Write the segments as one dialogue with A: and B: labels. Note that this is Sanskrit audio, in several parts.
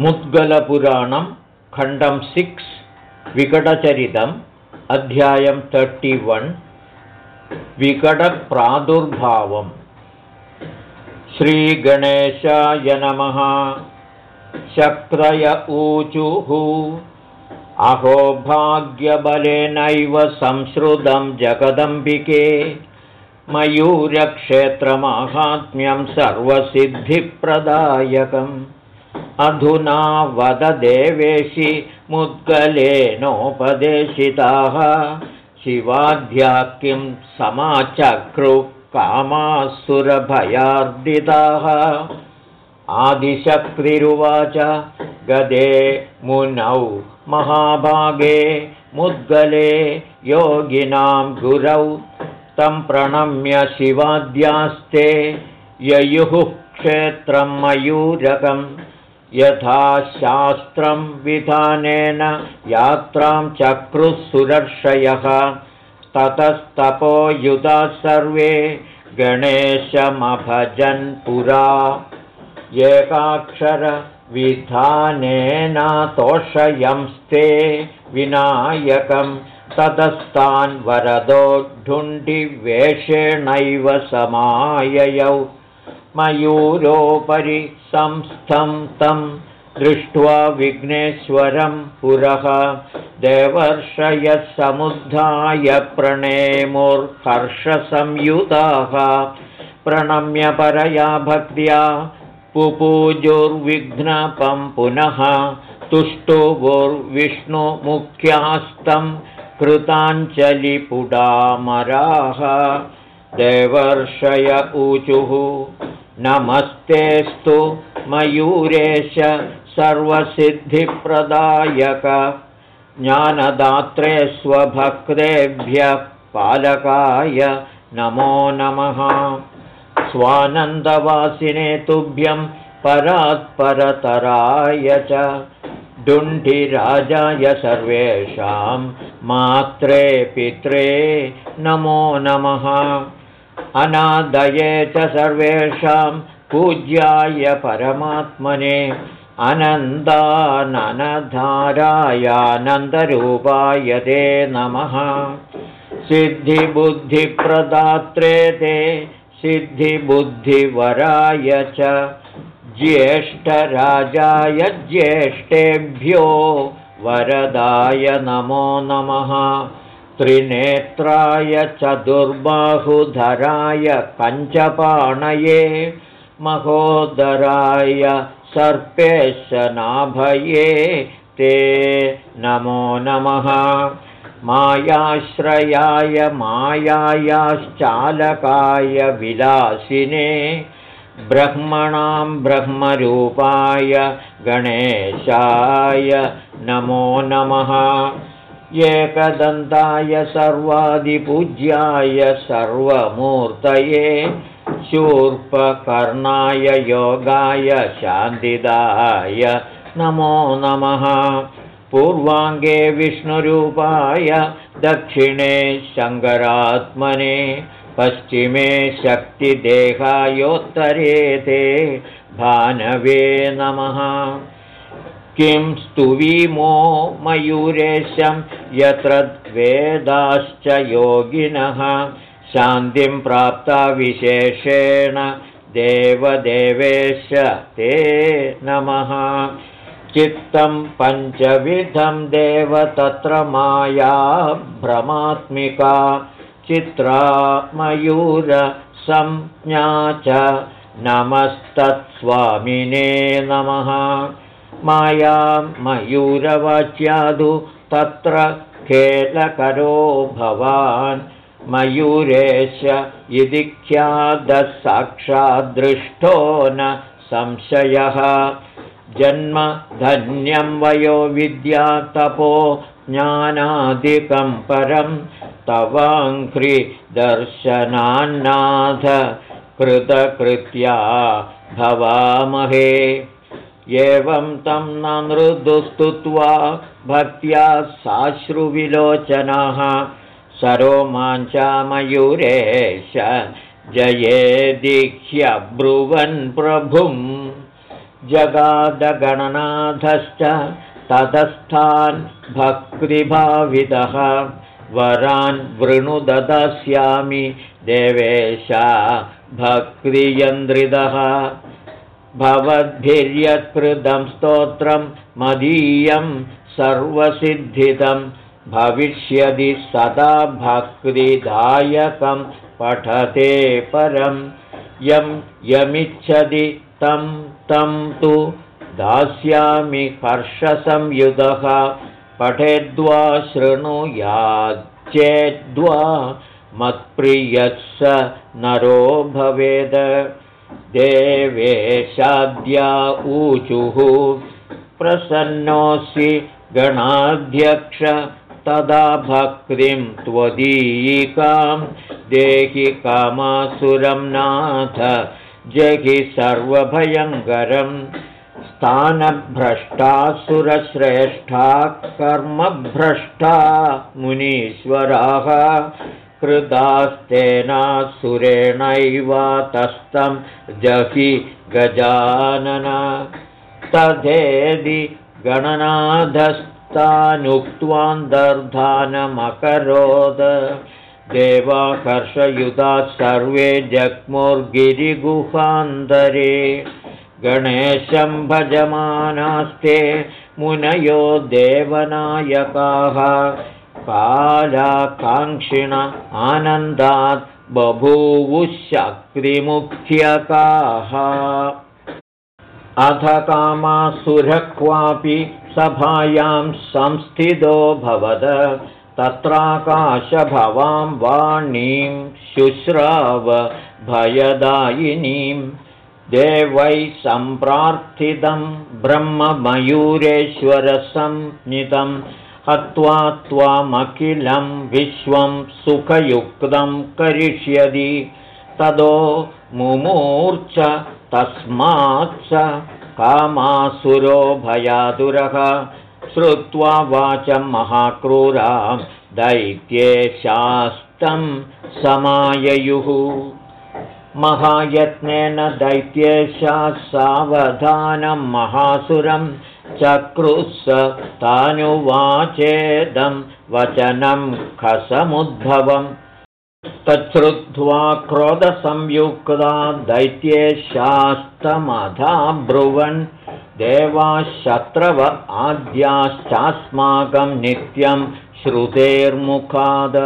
A: मुद्गलपुराणं खण्डं सिक्स् विकटचरितम् अध्यायं तर्टि वन् विकटप्रादुर्भावम्। श्रीगणेशाय नमः। शक्रय ऊचुः। अहो भाग्यबलेनैव संश्रुतं जगदम्बिके। मयूरक्षेत्रमाहात्म्यं सर्वसिद्धिप्रदायकम् अधुना वद देवेशि मुद्गलेनोपदेशिताः। शिवाध्या किं कामासुरभयार्दिताः आदिशक्तिरुवाच गदे मुनौ महाभागे मुद्गले योगिनां गुरौ। तं प्रणम्य शिवाद्यास्ते ययुः क्षेत्रं मयूरकम् यथा शास्त्रं विधानेन यात्रां चक्रुः ततस्तपो युधा सर्वे गणेशमभजन् पुरा। एकाक्षरविधानेन तोषयंस्ते विनायकं ततस्तान् वरदो ढुण्डिवेषेणैव समाययौ मयूरोपरि संस्थं तं दृष्ट्वा विघ्नेश्वरं पुरः। देवर्षयसमुद्धाय प्रणेमुर्हर्षसंयुताः। प्रणम्य परया भक्त्या पुपूजुर्विघ्नपं पुनः तुष्टुवुर्विष्णुमुख्यास्तं कृताञ्जलिपुडामराः। देवर्षय ऊचुः नमस्तेस्तु मयूरेश सर्वसिद्धिप्रदायक ज्ञानदात्रे स्वभक्तेभ्यः पालकाय नमो नमः। स्वानन्दवासिने तुभ्यं परात्परतराय च डुण्ढिराजाय सर्वेषां मात्रे पित्रे नमो नमः अनादये च सर्वेषां पूज्याय परमात्मने अनन्दाननधारायानन्दरूपाय ते नमः। सिद्धिबुद्धिप्रदात्रे ते सिद्धिबुद्धिवराय च ज्येष्ठराजाय ज्येष्ठेभ्यो वरदाय नमो नमः त्रिनेत्राय चतुर्बाहुधराय कञ्चपाणये महोदराय सर्पेशनाभये ते नमो नमः। मायाश्रयाय मायायाश्चालकाय विलासिने ब्रह्मणां ब्रह्मरूपाय गणेशाय नमो नमः एकदन्ताय सर्वादिपूज्याय सर्वमूर्तये शूर्पकर्णाय योगाय शान्तिदाय नमो नमः। पूर्वाङ्गे विष्णुरूपाय दक्षिणे शङ्करात्मने पश्चिमे शक्तिदेहायोत्तरे ते भानवे नमः किं स्तुवीमो मयूरेशं यत्र वेदाश्च योगिनः शान्तिं प्राप्ता विशेषेण देवदेवेश ते नमः। चित्तं पञ्चविधं देव तत्र माया भ्रमात्मिका चित्रा मयूरसंज्ञा च नमस्तत्स्वामिने नमः मायां मयूरवाच्यादु तत्र खेलकरो भवान्। मयूरेश इति ख्यातः साक्षाद्दृष्टो न संशयः। जन्म धन्यं वयो विद्या तपो ज्ञानादिकं परं तवाङ्घ्रिदर्शनान्नाथ कृतकृत्या भवामहे एवं तं न मृदुस्तुत्वा भक्त्या साश्रुविलोचनः सरोमाञ्चामयूरेश जये दीक्ष्यब्रुवन् प्रभुं। जगादगणनाथश्च ततस्थान् भक्तिभावितः। वरान् वृणुददास्यामि देवेशा भक्तियन्द्रिदः भवद्भिर्यत्कृतं स्तोत्रं मदीयं सर्वसिद्धितं। भविष्यति सदा भक्तिदायकं पठते परं। यं यमिच्छति तं तं तु दास्यामि हर्षसंयुधः। पठेद्वा शृणुयाच्चेद्वा स नरो भवेद देवेशाद्या ऊचुः प्रसन्नोऽसि गणाध्यक्ष तदा भक्तिं त्वदीयिकां। देहि कामासुरं नाथ जहि सर्वभयङ्करम् स्थानभ्रष्टासुरश्रेष्ठा कर्मभ्रष्टा मुनीश्वराः तस्थं जहि गजानन। तथेदि गणनाधस्तानुक्त्वान्तर्धानमकरोद देवाकर्षयुधा सर्वे जग्मुर्गिरिगुहान्तरे। गणेशं भजमानास्ते मुनयो देवनायकाः कालाकाङ्क्षिण आनन्दात् बभूवुशक्तिमुख्यकाः अथ कामासुरः क्वापि सभायां संस्थितो भवद। तत्राकाशभवां वाणीं शुश्राव भयदायिनीं। देवैः सम्प्रार्थितं ब्रह्ममयूरेश्वरसंनितं हत्वा त्वामखिलं विश्वं सुखयुक्तं करिष्यति। ततो मुमूर्च तस्मात् स कामासुरो भयातुरः श्रुत्वा वाचं महाक्रूरां दैत्ये शास्तं समाययुः। महायत्नेन दैत्येशा सावधानं महासुरं चक्रुस्स तानुवाचेदं वचनं खसमुद्भवम्। तच्छ्रुत्वा क्रोधसंयुक्ता दैत्येशास्तमधाब्रुवन् देवाशत्रव आद्याश्चास्माकं नित्यं श्रुतेर्मुखाद।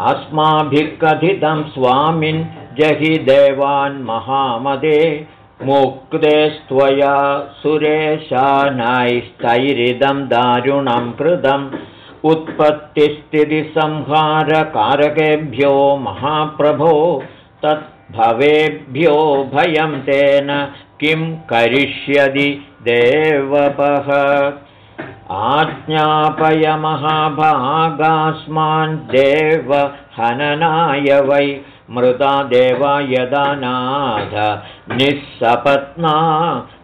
A: अस्माभिः कथितं स्वामिन् जहि देवान् महामदे मुक्तेस्त्वया सुरेशानाैस्तैरिदं दारुणं कृतम्। उत्पत्तिस्थितिसंहारकारकेभ्यो महाप्रभो तद्भवेभ्यो भयं तेन किं करिष्यति देवपः। आज्ञापय महाभागास्मान् देवहननाय वै मृदा देवा यदा नाथ निःसपत्ना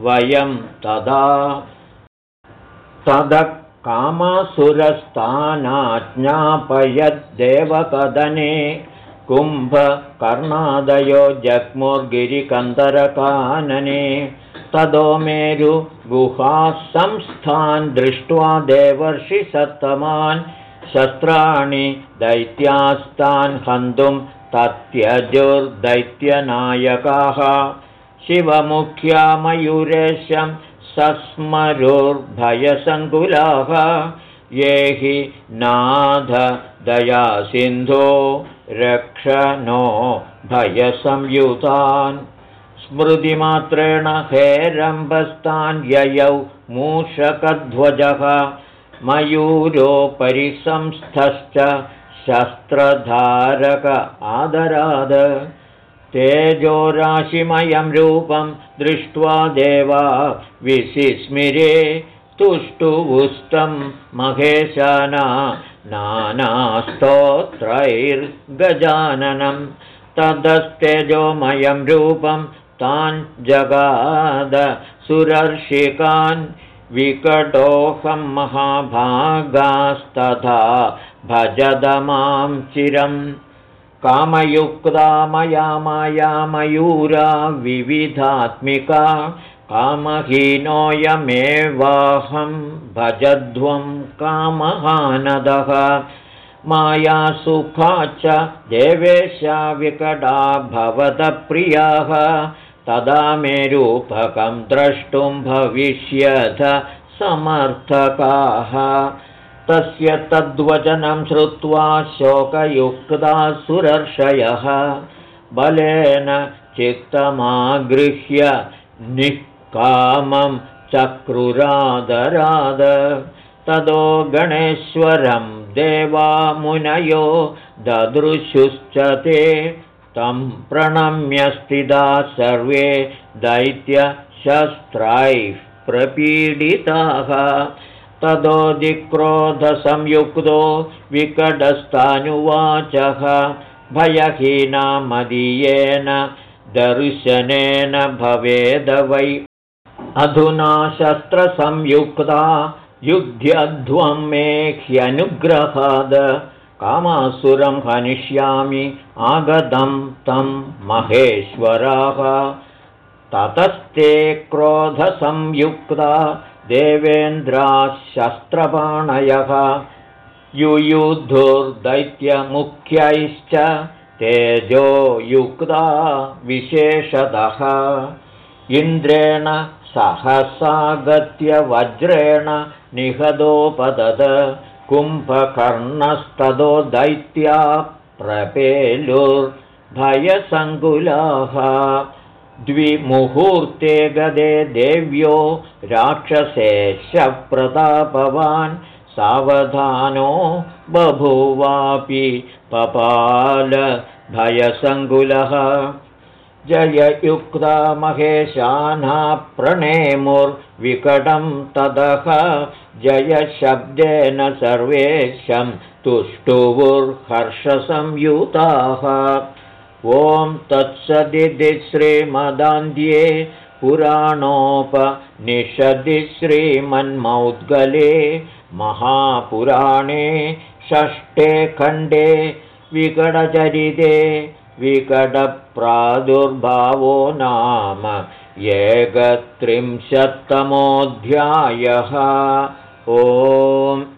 A: वयं तदा। तद कामासुरस्थानाज्ञापयद्देवकदने कुम्भकर्णादयो जग्मुर्गिरिकन्दरकानने तदो मेरुगुहासंस्थान् दृष्ट्वा देवर्षिसत्तमान् शस्त्राणि दैत्यास्तान् हन्तुं तत्यजुर्दैत्यनायकाः शिवमुख्या मयूरेशं सस्मरुर्भयसङ्कुलाः। ये हि नाथ दयासिन्धो रक्ष नो भयसंयुतान्। स्मृतिमात्रेण हेरम्बस्तान् ययौ मूषकध्वजः। मयूरोपरि संस्थश्च शस्त्रधारक आदराद। तेजोराशिमयं रूपं दृष्ट्वा देवा विसिस्मिरे तुष्टुवुस्तं महेशाना नानास्तोत्रैर्गजाननं। तदस्तेजोमयं रूपं तान् जगाद सुरर्षिकान् विकटोऽहं महाभागास्तथा भजद मां चिरम् कामयुक्ता मया माया मयूरा विविधात्मिका कामहीनोऽयमेवाहं भजध्वं कामहानदः। मायासुखा च देवेशा विकटा भवतप्रियाः तदा मे रूपकं द्रष्टुं भविष्यथ समर्थकाः तस्य तद्वचनं श्रुत्वा शोकयुक्ता सुरर्षयः बलेन चित्तमागृह्य निःकामं चक्रुरादराद। तदो गणेश्वरं देवामुनयो ददृशुश्च ते तं प्रणम्य स्थिता सर्वे दैत्यशस्त्रैः प्रपीडिताः तदोदिक्रोधसंयुक्तो विकटस्थानुवाचः भयहीना मदीयेन दर्शनेन भवेद वै। अधुना शस्त्रसंयुक्ता युध्यध्वं मे ह्यनुग्रहाद कामासुरं हनिष्यामि आगतं तं महेश्वराः। ततस्ते क्रोधसंयुक्ता देवेन्द्राः शस्त्रपाणयः युयुधुर्दैत्यमुख्यैश्च तेजो युक्ता विशेषतः। इन्द्रेण सहसागत्य वज्रेण निहदोपदद कुम्भकर्णस्तदो दैत्या प्रपेलुर्भयसङ्कुलाः द्विमुहूर्ते गदे देव्यो राक्षसेश प्रतापवान् सावधानो बभूवापि पपालभयसङ्कुलः। जययुक्ता महेशाना प्रणेमुर्विकटं ततः जयशब्देन सर्वेशं तुष्टुवुर्हर्षसंयुताः ॐ तत्सदिति श्रीमदान्ध्ये पुराणोपनिषदि श्रीमन्मौद्गले महापुराणे षष्ठे खण्डे विकटचरिते विकटप्रादुर्भावो नाम एकत्रिंशत्तमोऽध्यायः। ओम्